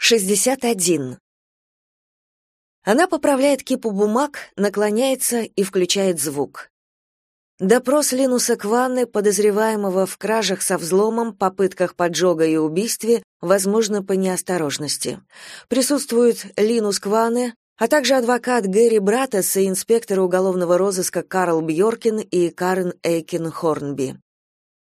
61. Она поправляет кипу бумаг, наклоняется и включает звук. Допрос Линуса Кванны, подозреваемого в кражах со взломом, попытках поджога и убийстве, возможно, по неосторожности. Присутствуют Линус Кванне, а также адвокат Гэри Братес и инспектор уголовного розыска Карл Бьоркин и Карен Эйкин Хорнби.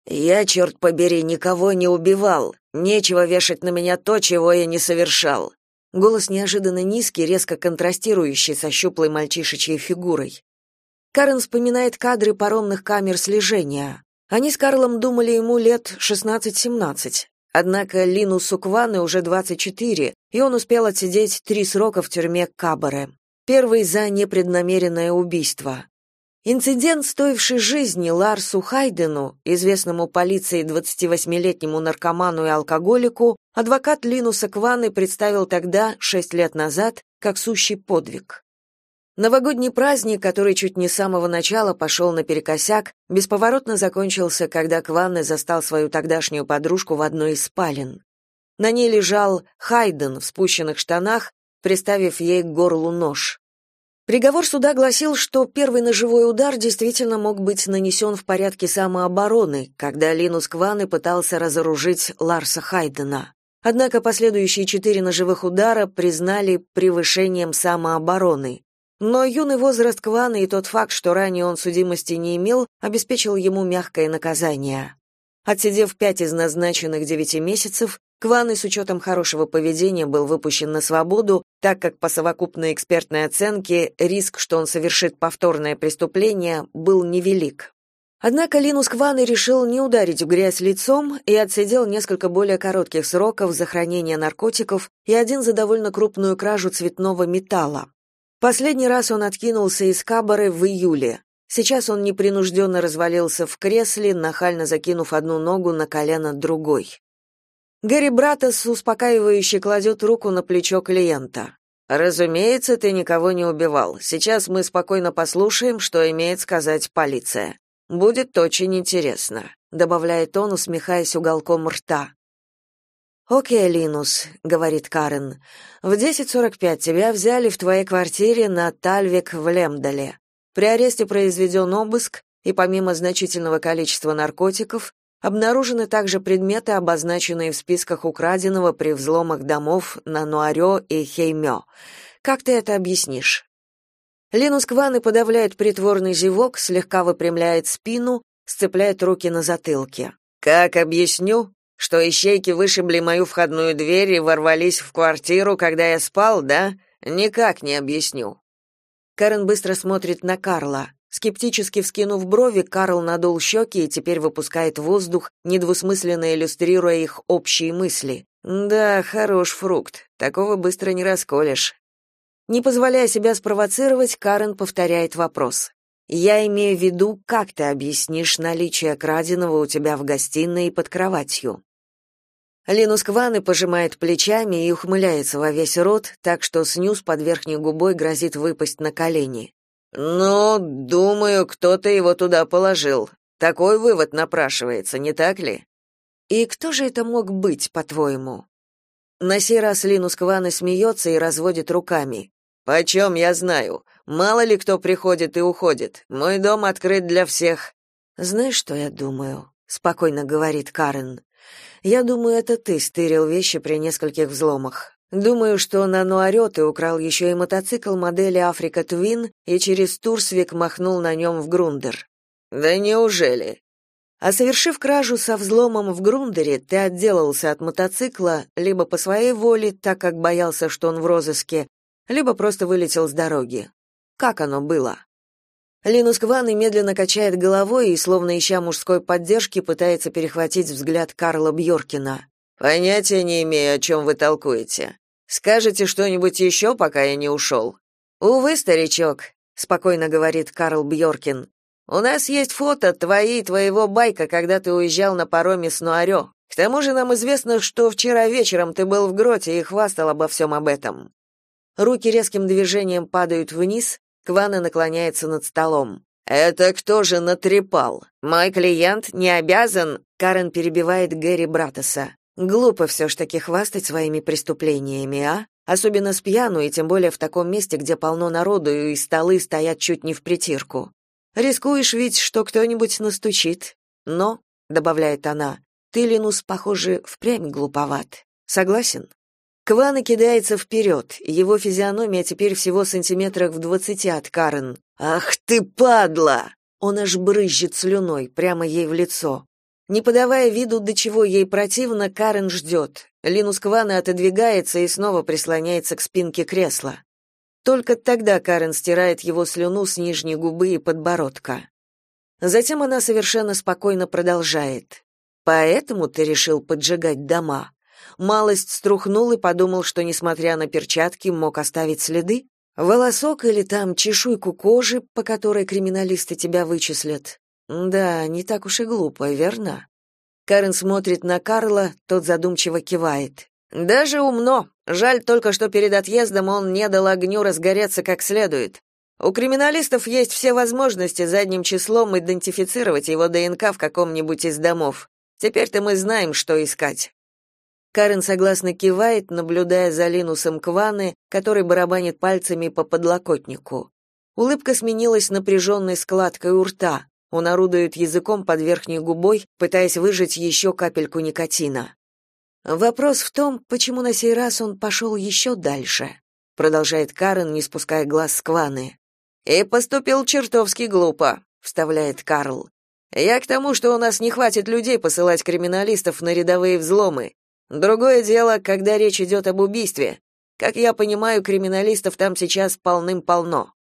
«Я, черт побери, никого не убивал. Нечего вешать на меня то, чего я не совершал». Голос неожиданно низкий, резко контрастирующий со щуплой мальчишечьей фигурой. Карен вспоминает кадры паромных камер слежения. Они с Карлом думали ему лет 16-17. Однако Лину Сукваны уже 24, и он успел отсидеть три срока в тюрьме Кабаре. Первый за непреднамеренное убийство. Инцидент, стоивший жизни Ларсу Хайдену, известному полиции 28-летнему наркоману и алкоголику, адвокат Линуса Кваны представил тогда, шесть лет назад, как сущий подвиг. Новогодний праздник, который чуть не с самого начала пошел наперекосяк, бесповоротно закончился, когда Кванне застал свою тогдашнюю подружку в одной из спален. На ней лежал Хайден в спущенных штанах, приставив ей к горлу нож. Приговор суда гласил, что первый ножевой удар действительно мог быть нанесен в порядке самообороны, когда Линус Кваны пытался разоружить Ларса Хайдена. Однако последующие четыре ножевых удара признали превышением самообороны. Но юный возраст Кваны и тот факт, что ранее он судимости не имел, обеспечил ему мягкое наказание. Отсидев пять из назначенных девяти месяцев, Кваны с учетом хорошего поведения был выпущен на свободу, так как по совокупной экспертной оценке риск, что он совершит повторное преступление, был невелик. Однако Линус Кваны решил не ударить в грязь лицом и отсидел несколько более коротких сроков за хранение наркотиков и один за довольно крупную кражу цветного металла. Последний раз он откинулся из кабары в июле. Сейчас он непринужденно развалился в кресле, нахально закинув одну ногу на колено другой. Гэри Братос успокаивающе кладет руку на плечо клиента. «Разумеется, ты никого не убивал. Сейчас мы спокойно послушаем, что имеет сказать полиция. Будет очень интересно», — добавляет он, усмехаясь уголком рта. «Окей, Линус», — говорит Карен. «В 10.45 тебя взяли в твоей квартире на Тальвик в Лемдале. При аресте произведен обыск, и помимо значительного количества наркотиков, Обнаружены также предметы, обозначенные в списках украденного при взломах домов на Нуарё и Хеймё. Как ты это объяснишь? Линус Кваны подавляет притворный зевок, слегка выпрямляет спину, сцепляет руки на затылке. Как объясню? Что ищейки вышибли мою входную дверь и ворвались в квартиру, когда я спал, да? Никак не объясню. Карен быстро смотрит на Карла. Скептически вскинув брови, Карл надул щеки и теперь выпускает воздух, недвусмысленно иллюстрируя их общие мысли. «Да, хорош фрукт. Такого быстро не расколешь». Не позволяя себя спровоцировать, Карен повторяет вопрос. «Я имею в виду, как ты объяснишь наличие краденого у тебя в гостиной и под кроватью?» Линус Кваны пожимает плечами и ухмыляется во весь рот, так что снюс под верхней губой грозит выпасть на колени. «Ну, думаю, кто-то его туда положил. Такой вывод напрашивается, не так ли?» «И кто же это мог быть, по-твоему?» На сей раз Линус Кваны смеется и разводит руками. «Почем я знаю? Мало ли кто приходит и уходит. Мой дом открыт для всех». «Знаешь, что я думаю?» — спокойно говорит Карен. «Я думаю, это ты стырил вещи при нескольких взломах. Думаю, что на Нуарёте украл еще и мотоцикл модели Африка Твин и через Турсвик махнул на нем в Грундер. Да неужели? А совершив кражу со взломом в Грундере, ты отделался от мотоцикла либо по своей воле, так как боялся, что он в розыске, либо просто вылетел с дороги. Как оно было? Линус Кван медленно качает головой и, словно ища мужской поддержки, пытается перехватить взгляд Карла Бьоркина. Понятия не имею, о чем вы толкуете. Скажете что-нибудь еще, пока я не ушел?» «Увы, старичок», — спокойно говорит Карл Бьоркин. «У нас есть фото твоей и твоего байка, когда ты уезжал на пароме с Нуарё. К тому же нам известно, что вчера вечером ты был в гроте и хвастал обо всем об этом». Руки резким движением падают вниз, Квана наклоняется над столом. «Это кто же натрепал? Мой клиент не обязан...» Карен перебивает Гэри Братоса. Глупо все ж таки хвастать своими преступлениями, а? Особенно с пьяну, и тем более в таком месте, где полно народу, и столы стоят чуть не в притирку. Рискуешь ведь, что кто-нибудь настучит. Но, — добавляет она, — ты, Линус, похоже, впрямь глуповат. Согласен? Квана кидается вперед, его физиономия теперь всего сантиметрах в двадцати от Карен. «Ах ты, падла!» Он аж брызжет слюной, прямо ей в лицо. Не подавая виду, до чего ей противно, Карен ждет. Линус Квана отодвигается и снова прислоняется к спинке кресла. Только тогда Карен стирает его слюну с нижней губы и подбородка. Затем она совершенно спокойно продолжает. «Поэтому ты решил поджигать дома?» Малость струхнул и подумал, что, несмотря на перчатки, мог оставить следы? Волосок или там чешуйку кожи, по которой криминалисты тебя вычислят? Да, не так уж и глупо, верно? Карен смотрит на Карла, тот задумчиво кивает. Даже умно. Жаль только, что перед отъездом он не дал огню разгореться как следует. У криминалистов есть все возможности задним числом идентифицировать его ДНК в каком-нибудь из домов. Теперь-то мы знаем, что искать. Карен согласно кивает, наблюдая за Линусом Кваны, который барабанит пальцами по подлокотнику. Улыбка сменилась напряженной складкой у рта. Он орудует языком под верхней губой, пытаясь выжать еще капельку никотина. Вопрос в том, почему на сей раз он пошел еще дальше, продолжает Карен, не спуская глаз с Кваны. И поступил чертовски глупо, вставляет Карл. Я к тому, что у нас не хватит людей посылать криминалистов на рядовые взломы. Другое дело, когда речь идет об убийстве. Как я понимаю, криминалистов там сейчас полным-полно.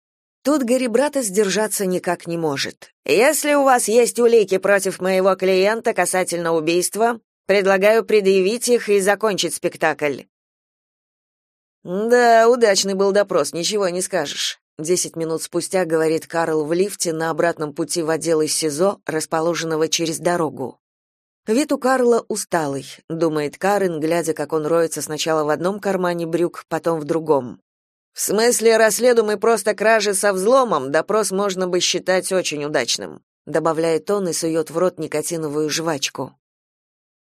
Тут Гарри Брата сдержаться никак не может. Если у вас есть улики против моего клиента касательно убийства, предлагаю предъявить их и закончить спектакль. Да, удачный был допрос, ничего не скажешь. Десять минут спустя говорит Карл в лифте на обратном пути в отдел из СИЗО, расположенного через дорогу. Вид у Карла усталый, думает Карен, глядя, как он роется сначала в одном кармане брюк, потом в другом. В смысле, расследуемый просто кражи со взломом, допрос можно бы считать очень удачным, добавляет он и сует в рот никотиновую жвачку.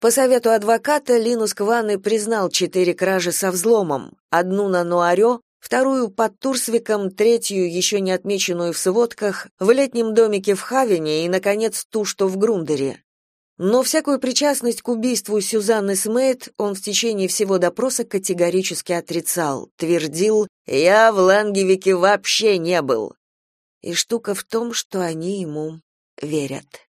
По совету адвоката Линус Кваны признал четыре кражи со взломом, одну на Нуаре, вторую под Турсвиком, третью, еще не отмеченную в сводках, в летнем домике в Хавине и, наконец, ту, что в Грундере. Но всякую причастность к убийству Сюзанны Смейт он в течение всего допроса категорически отрицал, твердил «Я в Лангевике вообще не был». И штука в том, что они ему верят.